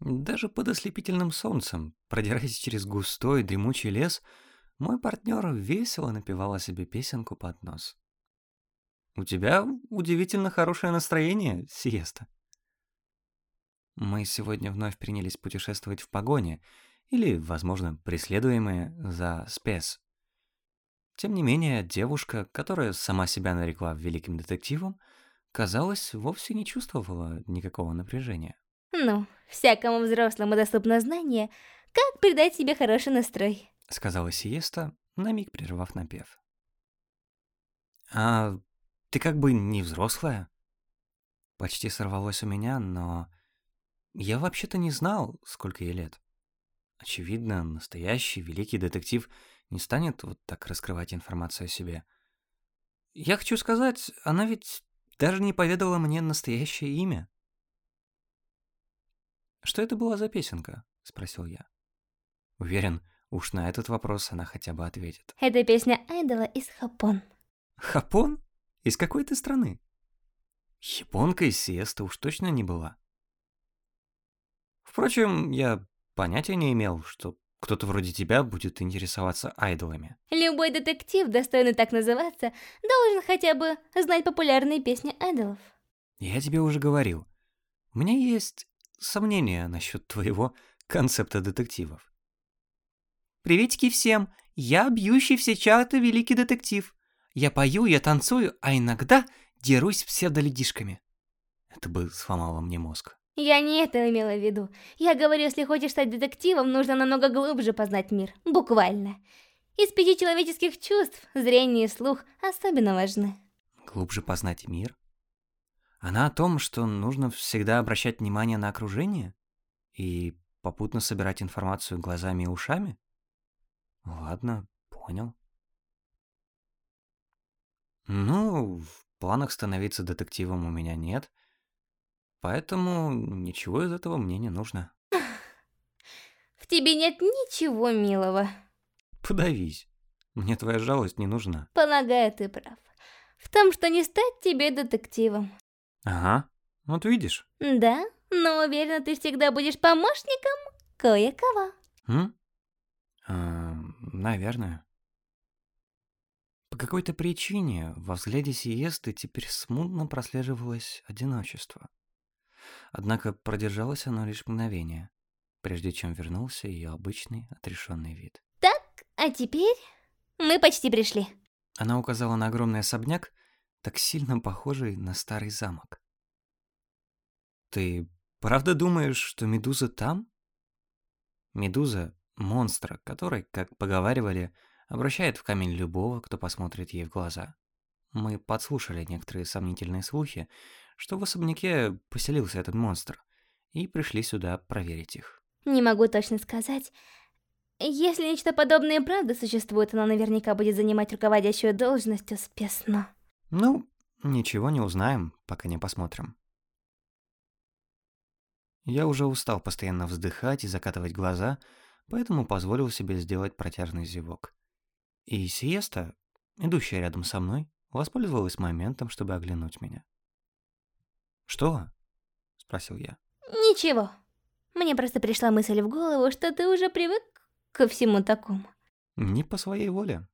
Даже под ослепительным солнцем, продираясь через густой дремучий лес, мой партнер весело напевал о себе песенку под нос. «У тебя удивительно хорошее настроение, Сиеста». Мы сегодня вновь принялись путешествовать в погоне, или, возможно, преследуемые за спец. Тем не менее, девушка, которая сама себя нарекла великим детективом, казалось, вовсе не чувствовала никакого напряжения. «Ну, всякому взрослому доступно знание, как придать себе хороший настрой», — сказала Сиеста, на миг прервав напев. «А ты как бы не взрослая?» Почти сорвалось у меня, но я вообще-то не знал, сколько ей лет. Очевидно, настоящий великий детектив не станет вот так раскрывать информацию о себе. Я хочу сказать, она ведь даже не поведала мне настоящее имя. «Что это была за песенка?» — спросил я. Уверен, уж на этот вопрос она хотя бы ответит. Это песня Айдола из Хапон. Хапон? Из какой ты страны? Японка из Сиеста уж точно не была. Впрочем, я понятия не имел, что кто-то вроде тебя будет интересоваться айдолами. Любой детектив, достойный так называться, должен хотя бы знать популярные песни айдолов. Я тебе уже говорил. У меня есть сомнения насчет твоего концепта детективов. Приветики всем! Я бьющий все чарты великий детектив. Я пою, я танцую, а иногда дерусь с псевдолюдишками. Это бы сломало мне мозг. Я не это имела в виду. Я говорю, если хочешь стать детективом, нужно намного глубже познать мир. Буквально. Из пяти человеческих чувств зрение и слух особенно важны. Глубже познать мир? Она о том, что нужно всегда обращать внимание на окружение? И попутно собирать информацию глазами и ушами? Ладно, понял. Ну, в планах становиться детективом у меня нет. Поэтому ничего из этого мне не нужно. В тебе нет ничего милого. Подавись. Мне твоя жалость не нужна. Полагаю, ты прав. В том, что не стать тебе детективом. Ага, вот видишь. Да, но уверена, ты всегда будешь помощником кое-кого. М? А, наверное. По какой-то причине во взгляде Сиесты теперь смутно прослеживалось одиночество. Однако продержалось оно лишь мгновение, прежде чем вернулся ее обычный отрешенный вид. Так, а теперь мы почти пришли. Она указала на огромный особняк, так сильно похожий на старый замок. Ты правда думаешь, что Медуза там? Медуза — монстр, который, как поговаривали, обращает в камень любого, кто посмотрит ей в глаза. Мы подслушали некоторые сомнительные слухи, что в особняке поселился этот монстр, и пришли сюда проверить их. Не могу точно сказать. Если нечто подобное правда существует, оно наверняка будет занимать руководящую должность у Спесно. Ну, ничего не узнаем, пока не посмотрим. Я уже устал постоянно вздыхать и закатывать глаза, поэтому позволил себе сделать протяжный зевок. И Сиеста, идущая рядом со мной, воспользовалась моментом, чтобы оглянуть меня. «Что?» — спросил я. «Ничего. Мне просто пришла мысль в голову, что ты уже привык ко всему такому». «Не по своей воле».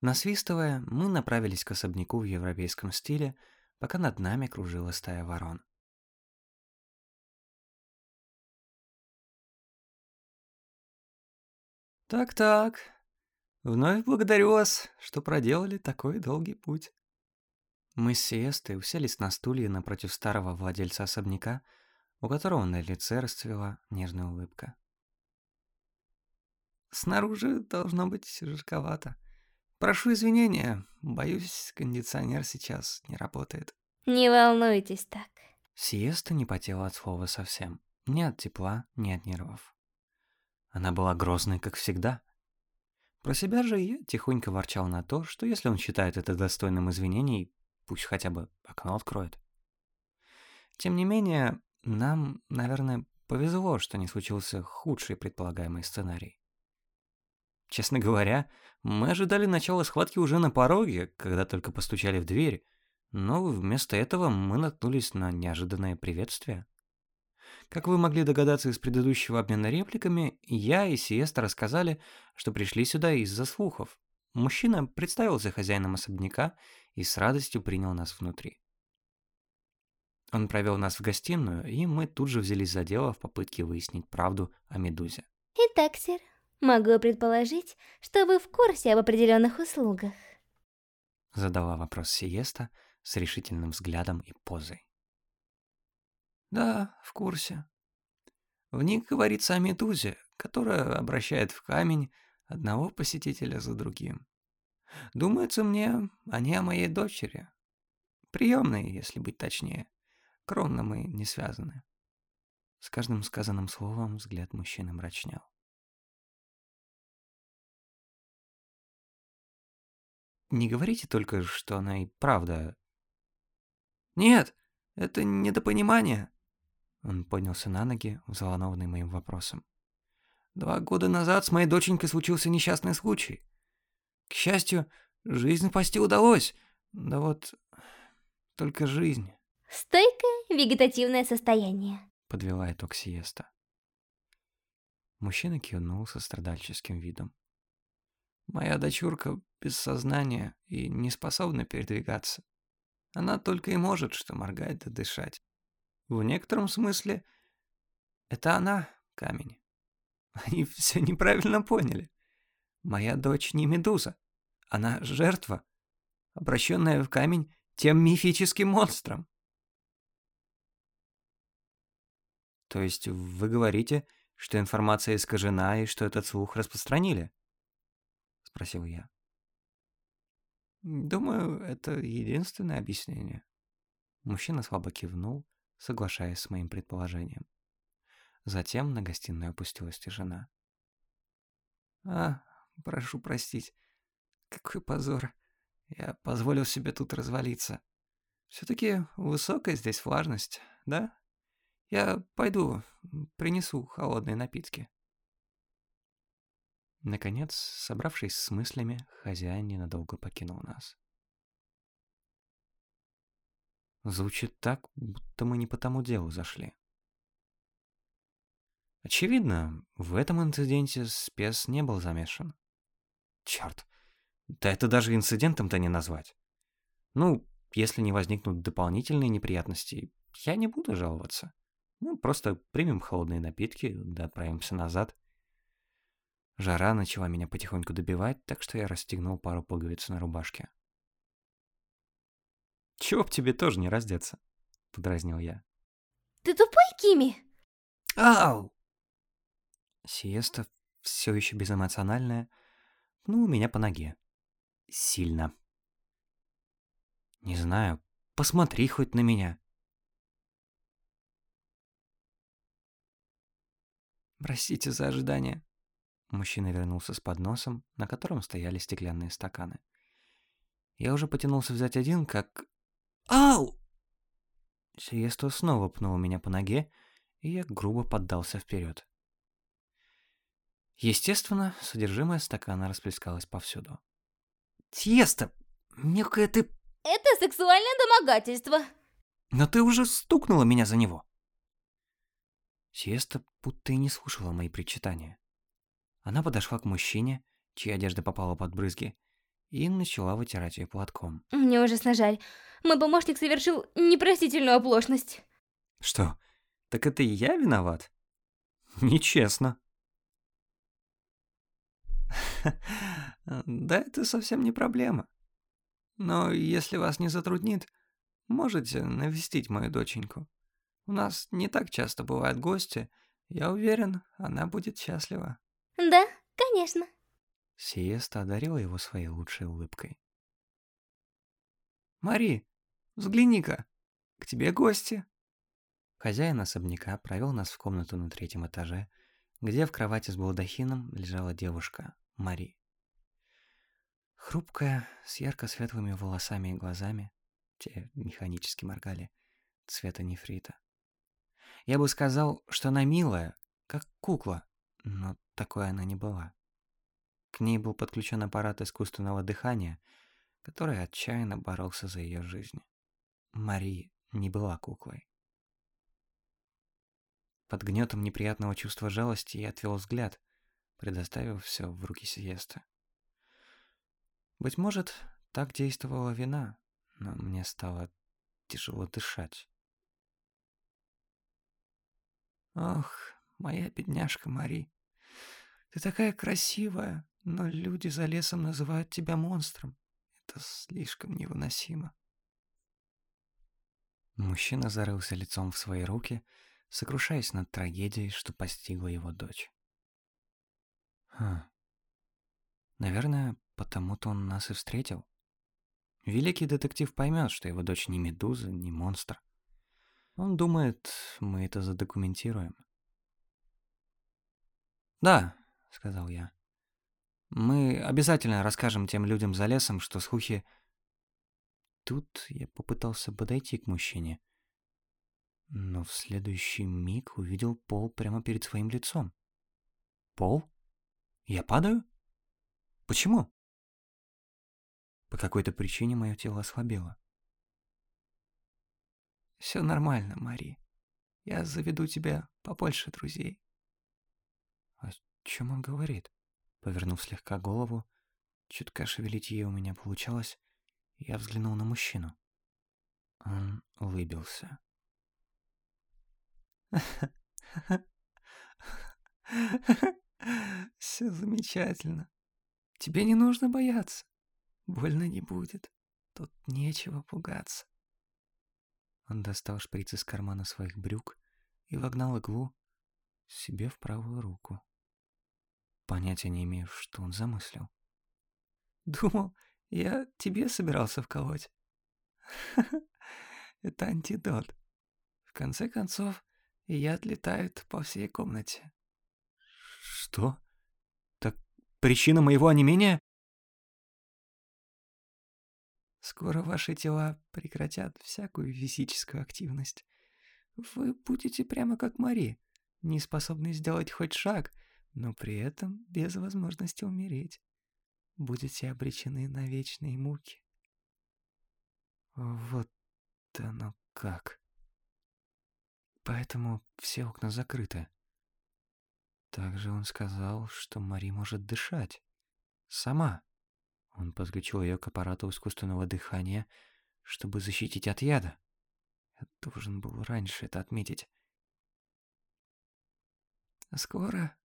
Насвистывая, мы направились к особняку в европейском стиле, пока над нами кружила стая ворон. Так-так, вновь благодарю вас, что проделали такой долгий путь. Мы с Сиестой уселись на стулья напротив старого владельца особняка, у которого на лице расцвела нежная улыбка. Снаружи должно быть жарковато. Прошу извинения, боюсь, кондиционер сейчас не работает. Не волнуйтесь так. Сиеста не потела от слова совсем. Ни от тепла, ни от нервов. Она была грозной, как всегда. Про себя же я тихонько ворчал на то, что если он считает это достойным извинений, Пусть хотя бы окно откроет. Тем не менее, нам, наверное, повезло, что не случился худший предполагаемый сценарий. Честно говоря, мы ожидали начала схватки уже на пороге, когда только постучали в дверь, но вместо этого мы наткнулись на неожиданное приветствие. Как вы могли догадаться из предыдущего обмена репликами, я и Сиеста рассказали, что пришли сюда из-за слухов. Мужчина представился хозяином особняка и с радостью принял нас внутри. Он провел нас в гостиную, и мы тут же взялись за дело в попытке выяснить правду о Медузе. Итак, сэр, могу предположить, что вы в курсе об определенных услугах. Задала вопрос Сиеста с решительным взглядом и позой. Да, в курсе. В них говорится о медузе, которая обращает в камень одного посетителя за другим. Думается мне, они о моей дочери. Приемной, если быть точнее. Кровно мы не связаны. С каждым сказанным словом взгляд мужчины мрачнел. Не говорите только, что она и правда... Нет, это недопонимание. Он поднялся на ноги, взволнованный моим вопросом. Два года назад с моей доченькой случился несчастный случай. К счастью, жизнь спасти удалось. Да вот, только жизнь. Стойкое вегетативное состояние. Подвела итог Сиеста. Мужчина кивнул со страдальческим видом. Моя дочурка без сознания и не способна передвигаться. Она только и может, что моргать да дышать. В некотором смысле это она камень. Они все неправильно поняли. Моя дочь не медуза. Она жертва, обращенная в камень тем мифическим монстром. То есть вы говорите, что информация искажена и что этот слух распространили? Спросил я. Думаю, это единственное объяснение. Мужчина слабо кивнул, соглашаясь с моим предположением. Затем на гостиную опустилась тишина. «А, прошу простить. Какой позор. Я позволил себе тут развалиться. Все-таки высокая здесь влажность, да? Я пойду, принесу холодные напитки». Наконец, собравшись с мыслями, хозяин ненадолго покинул нас. Звучит так, будто мы не по тому делу зашли. Очевидно, в этом инциденте спец не был замешан. Черт, да это даже инцидентом-то не назвать. Ну, если не возникнут дополнительные неприятности, я не буду жаловаться. Ну, просто примем холодные напитки, да отправимся назад. Жара начала меня потихоньку добивать, так что я расстегнул пару пуговиц на рубашке. «Чего б тебе тоже не раздеться?» — подразнил я. «Ты тупой, Кими?» «Ау!» Сиеста, все еще безэмоциональная, ну, меня по ноге. Сильно. Не знаю, посмотри хоть на меня. Простите за ожидание. Мужчина вернулся с подносом, на котором стояли стеклянные стаканы. Я уже потянулся взять один, как «Ау!» Сиесто снова пнул меня по ноге, и я грубо поддался вперед. Естественно, содержимое стакана расплескалось повсюду. «Тесто! Мелкая ты...» «Это сексуальное домогательство!» «Но ты уже стукнула меня за него!» Сиеста будто и не слушала мои причитания. Она подошла к мужчине, чья одежда попала под брызги, и начала вытирать ее платком. Мне ужасно жаль. Мой помощник совершил непростительную оплошность. Что, так это я виноват? Нечестно. Да это совсем не проблема. Но если вас не затруднит, можете навестить мою доченьку. У нас не так часто бывают гости. Я уверен, она будет счастлива. Да, конечно. Сиеста одарила его своей лучшей улыбкой. «Мари, взгляни-ка, к тебе гости!» Хозяин особняка провел нас в комнату на третьем этаже, где в кровати с балдахином лежала девушка, Мари. Хрупкая, с ярко-светлыми волосами и глазами, те механически моргали, цвета нефрита. Я бы сказал, что она милая, как кукла, но такой она не была. К ней был подключен аппарат искусственного дыхания, который отчаянно боролся за ее жизнь. Мари не была куклой. Под гнетом неприятного чувства жалости я отвел взгляд, предоставив все в руки Сиеста. Быть может, так действовала вина, но мне стало тяжело дышать. Ох, моя бедняжка Мари, ты такая красивая, но люди за лесом называют тебя монстром. Это слишком невыносимо. Мужчина зарылся лицом в свои руки, сокрушаясь над трагедией, что постигла его дочь. Хм. Наверное, потому-то он нас и встретил. Великий детектив поймет, что его дочь не медуза, не монстр. Он думает, мы это задокументируем. «Да», — сказал я. «Мы обязательно расскажем тем людям за лесом, что слухи...» Тут я попытался подойти к мужчине, но в следующий миг увидел пол прямо перед своим лицом. «Пол? Я падаю? Почему?» По какой-то причине мое тело ослабело. Все нормально, Мари. Я заведу тебя побольше друзей. О чем он говорит? Повернув слегка голову, чутка шевелить ее у меня получалось, я взглянул на мужчину. Он улыбился. Все замечательно. Тебе не нужно бояться. Больно не будет. Тут нечего пугаться. Он достал шприц из кармана своих брюк и вогнал иглу себе в правую руку. Понятия не имею, что он замыслил. Думал, я тебе собирался вколоть. Это антидот. В конце концов, яд летает по всей комнате. Что? Так причина моего онемения? Скоро ваши тела прекратят всякую физическую активность. Вы будете прямо как Мари, не способны сделать хоть шаг, но при этом без возможности умереть. Будете обречены на вечные муки. Вот оно как. Поэтому все окна закрыты. Также он сказал, что Мари может дышать. Сама. Он подключил ее к аппарату искусственного дыхания, чтобы защитить от яда. Я должен был раньше это отметить. Скоро,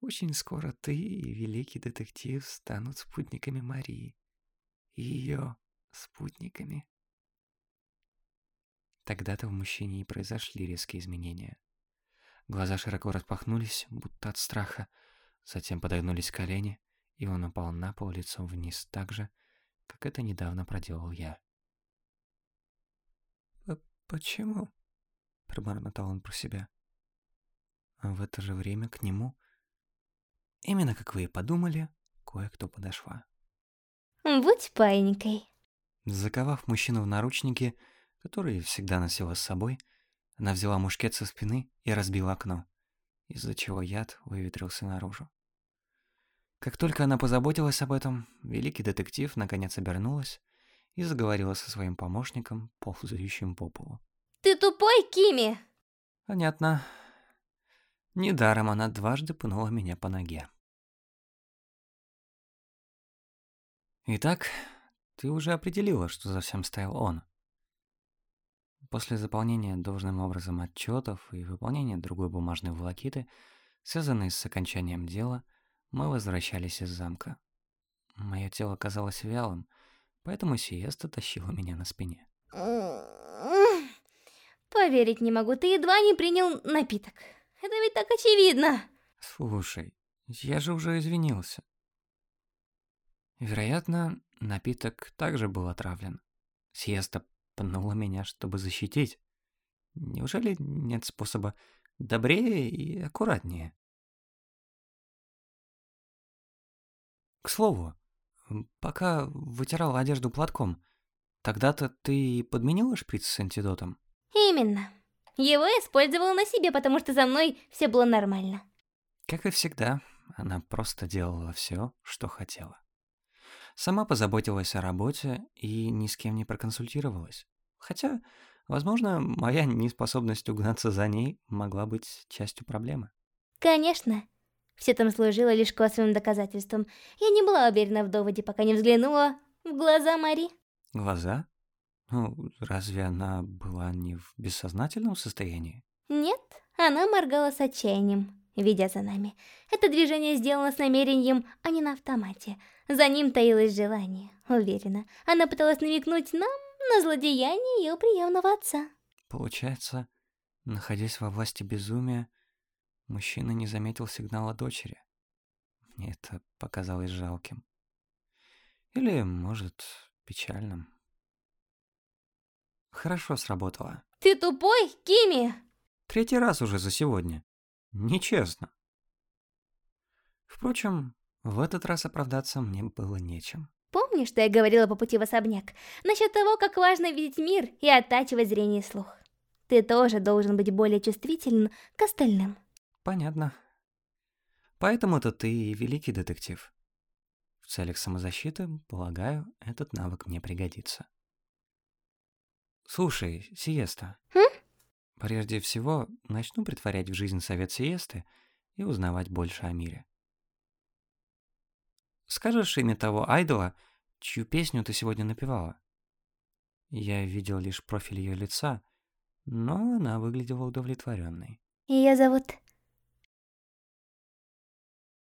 очень скоро ты и великий детектив станут спутниками Марии. Ее спутниками. Тогда-то в мужчине и произошли резкие изменения. Глаза широко распахнулись, будто от страха, затем подогнулись колени, и он упал на пол лицом вниз так же, как это недавно проделал я. «Почему?» — пробормотал он про себя. А в это же время к нему, именно как вы и подумали, кое-кто подошла. «Будь паинькой». Заковав мужчину в наручники, которые всегда носила с собой, она взяла мушкет со спины и разбила окно, из-за чего яд выветрился наружу. Как только она позаботилась об этом, великий детектив наконец обернулась и заговорила со своим помощником, ползающим по полу. «Ты тупой, Кими!» «Понятно. Недаром она дважды пнула меня по ноге». «Итак, ты уже определила, что за всем стоял он?» После заполнения должным образом отчетов и выполнения другой бумажной волокиты, связанной с окончанием дела, мы возвращались из замка. Мое тело казалось вялым, поэтому Сиеста тащила меня на спине. Поверить не могу, ты едва не принял напиток. Это ведь так очевидно. Слушай, я же уже извинился. Вероятно, напиток также был отравлен. Сиеста пнула меня, чтобы защитить. Неужели нет способа добрее и аккуратнее? К слову, пока вытирал одежду платком, тогда-то ты подменила шприц с антидотом? Именно. Его использовал на себе, потому что за мной все было нормально. Как и всегда, Она просто делала все, что хотела. Сама позаботилась о работе и ни с кем не проконсультировалась. Хотя, возможно, моя неспособность угнаться за ней могла быть частью проблемы. Конечно. Все там служило лишь косвенным доказательством. Я не была уверена в доводе, пока не взглянула в глаза Мари. Глаза? Ну, разве она была не в бессознательном состоянии? Нет, она моргала с отчаянием, видя за нами. Это движение сделано с намерением, а не на автомате. За ним таилось желание, уверена. Она пыталась намекнуть нам на злодеяние ее приемного отца. Получается, находясь во власти безумия, мужчина не заметил сигнала дочери. Мне это показалось жалким. Или, может, печальным. Хорошо сработало. Ты тупой, Кими? Третий раз уже за сегодня. Нечестно. Впрочем, в этот раз оправдаться мне было нечем. Помнишь, что я говорила по пути в особняк? Насчет того, как важно видеть мир и оттачивать зрение и слух. Ты тоже должен быть более чувствителен к остальным. Понятно. Поэтому-то ты и великий детектив. В целях самозащиты, полагаю, этот навык мне пригодится. Слушай, Сиеста. Хм? Прежде всего, начну притворять в жизнь совет Сиесты и узнавать больше о мире. Скажешь имя того айдола, чью песню ты сегодня напевала? Я видел лишь профиль ее лица, но она выглядела удовлетворенной. Ее зовут